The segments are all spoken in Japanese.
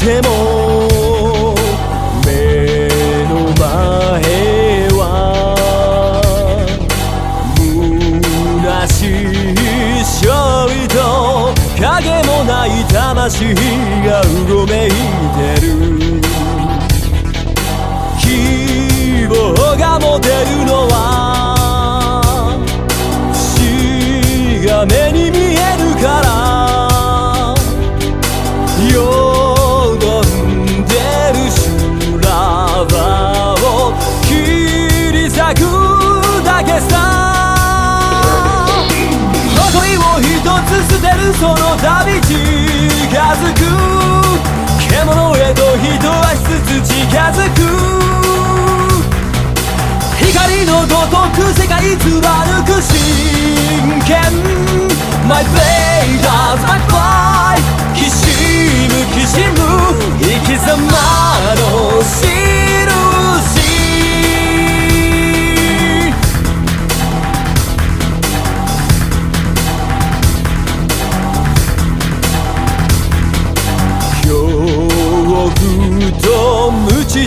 ても目の前は虚しい勝利と影もない魂がうごめいてる希望が持てるのは死が目に見その旅近づく。獣へと一足ずつ近づく。光のごとく世界貫く真剣。My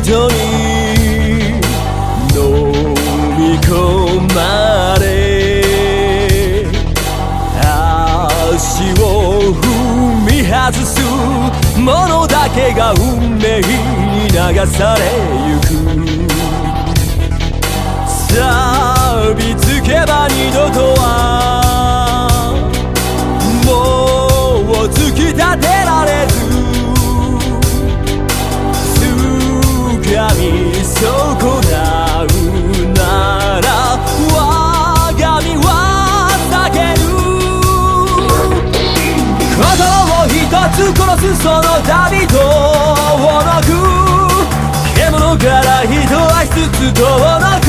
人に飲み込まれ足を踏み外すものだけが運命に流されゆく。その旅とをのく。獣から一足ずつ遠のく。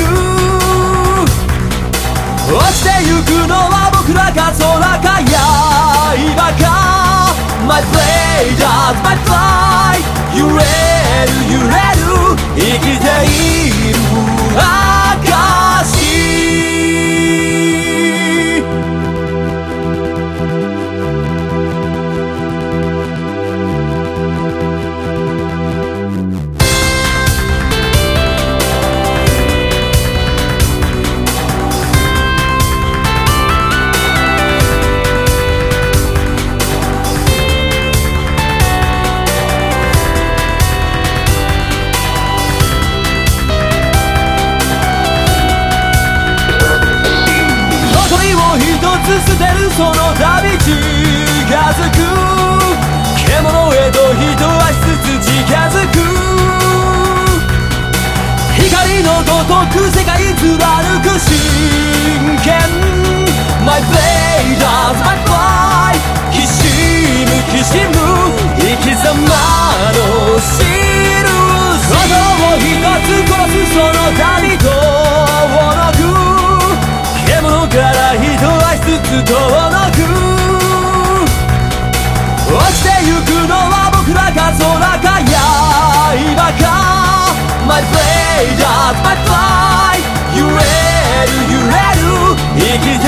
落ちてゆくのは僕らか空か刃か。My blade does my fly 揺れる揺れる。捨てるその旅近づく。獣へと一足ずつ近づく。光のごとく世界貫くしつ遠のく落ちてゆくのは僕らか空か刃か My blade does my fly. 揺れる揺れる生きて